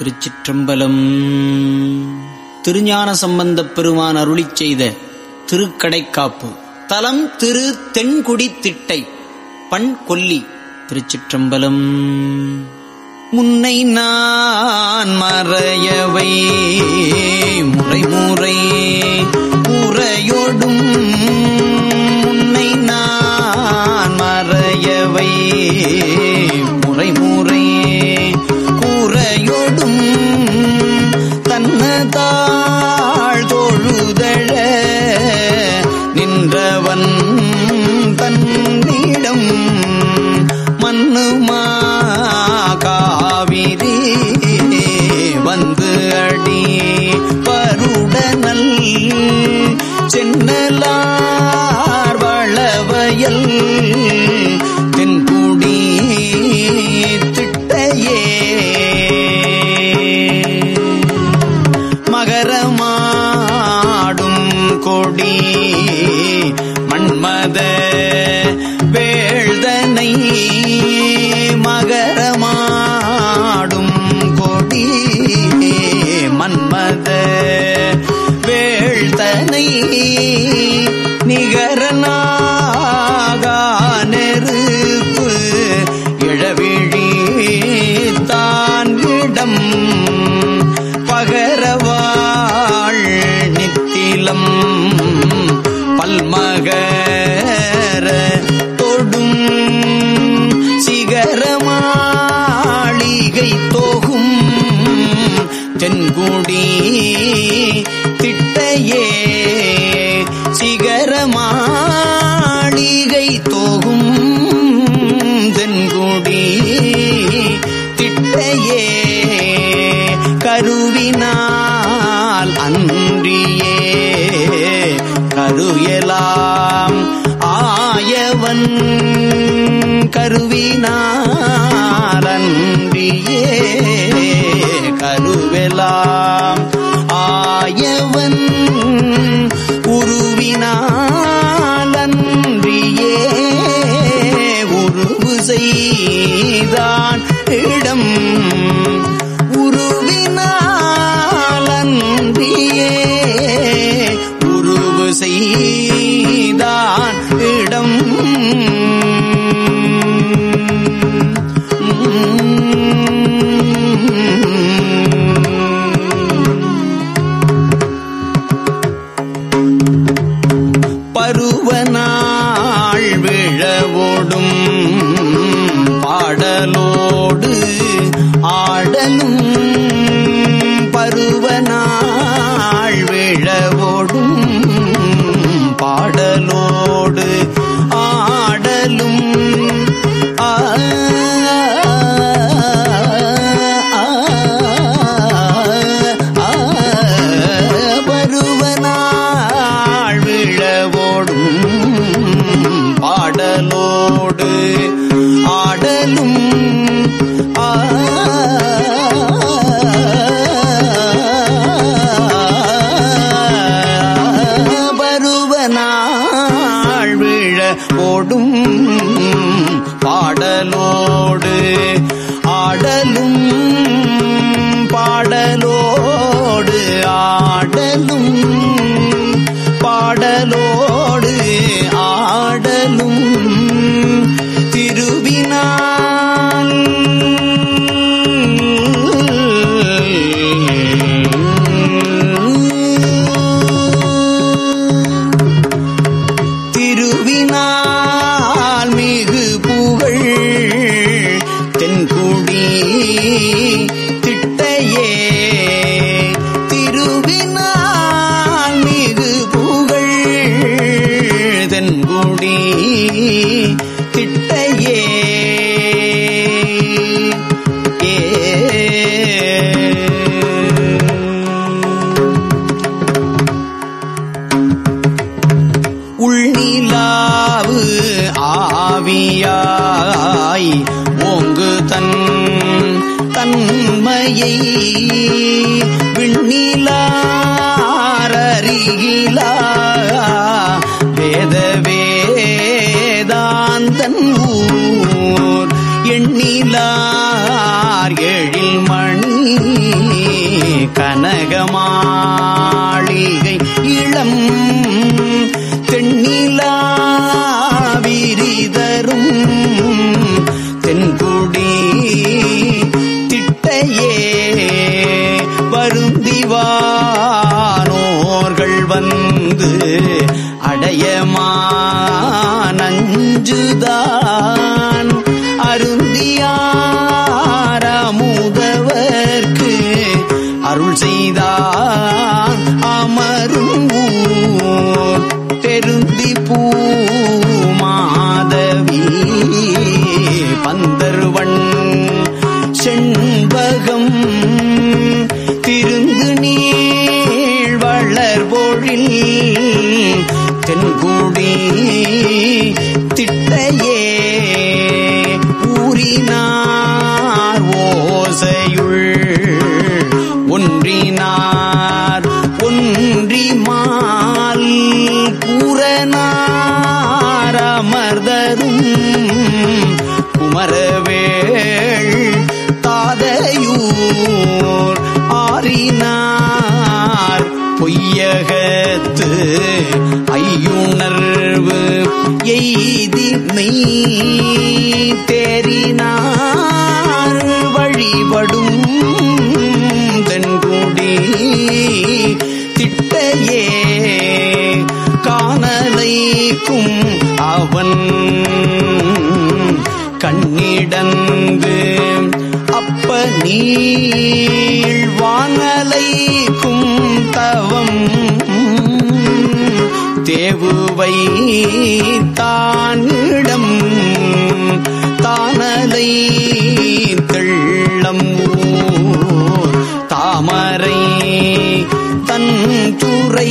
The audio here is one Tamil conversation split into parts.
திருச்சிற்றம்பலம். திருஞான சம்பந்தப் பெருமான் அருளி செய்த திருக்கடைக்காப்பு. தலம் திரு தென்குடி திட்டை பண் கொல்லி திருச்சிற்றம்பலம். முன்னை நான் மறையவை முறை முறை சென்னலார் வளவயல் தென்குடி திட்டையே. மகரமாடும் கொடி நெருப்பு இழவிழி தான் இடம். பகரவாள் நித்திலம். பல்மகர தொடும் சிகரமாளிகை தோகும். தென்குடி திட்டையே கருயலாம் ஆயவன் கருவினாரன்றியே கருவெலாம். ஆயவன் உருவினால் உருவு செய்தான் இடம். உருவினாலன்றியே செய்தான் இடம். பாடலோடு ஆடலும் திருவினான். திருவினால் மிகு புகழ் தென்குடி நிலாவு ஆவியாய் ஓங்கு தன் தன்மையை விண்ணிலாரறிகிலா வேத வேதாந்தன் ஊர் எண்ணிலா தென்னிலார் கனகமா. தெருந்தி பூமாதவி பந்தர்வன் செண்பகம் திருந்து நீள் வளர்பொழில் தென்குடி பொய்யகத்து ஐயுணர்வு எய்தி மெய் தேறினார் வழிபடும் தென்குடி திட்டையே காணலைக்கும் அவன் கண்ணிடந்து நீள் வானலைக்கும் தவம் தேவுவை தானிடம் தானலை தெள்ளம் தாமரை தன் துறை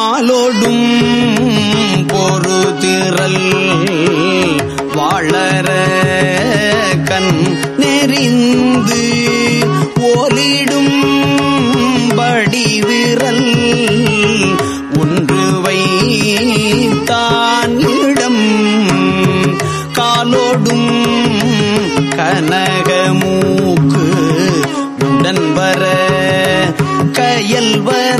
மாலோடும் பொறுதிரல் வாழற கண் நெறிந்து ஓலிடும் படிவிரல் ஒன்று வைத்தான் இடம் காலோடும் கனகமூக்கு உடன் வர கயல்வரால்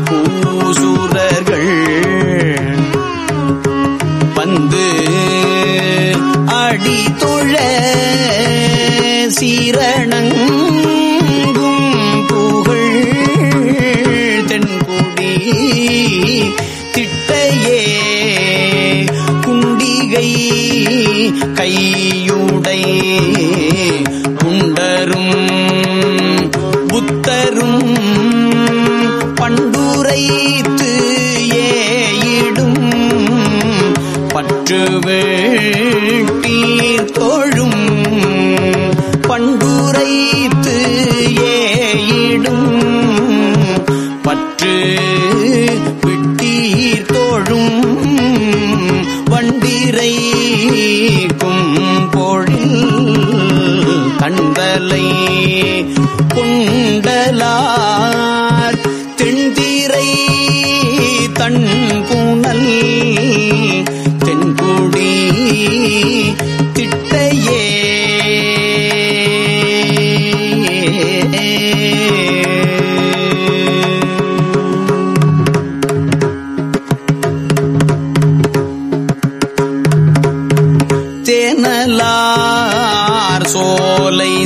பூசுரர்கள் வந்து அடி தொழ சீரணங்கும் புகழ் தென்குடி திட்டையே குண்டிகை கையுடை குண்டரும் புத்தரும் பண்டுரைத்து ஏடும் பற்று தோழும். பண்டுரைத்து ஏடும் பற்று விட்டீர் தோழும். வண்டிரை கும்பொழில் கண்டலை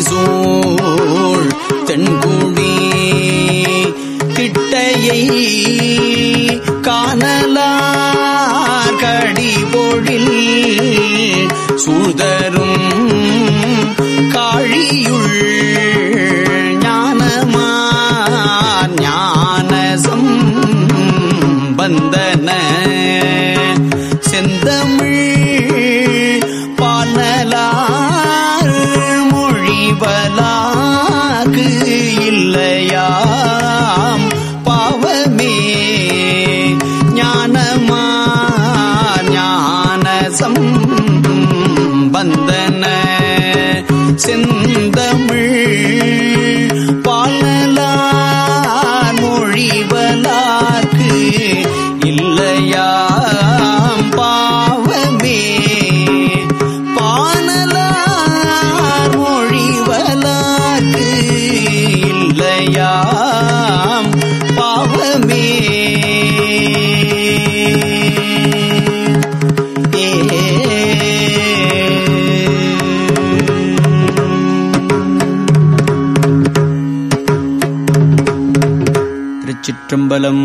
சூழ் தென்குடி திட்டையை காணலார் கடிபொழில் சூழ்தரும் காழியுள் ஞானமான் ஞானசம் பந்தன பந்தன செந்தமிழ் திருச்சிற்றம்பலம்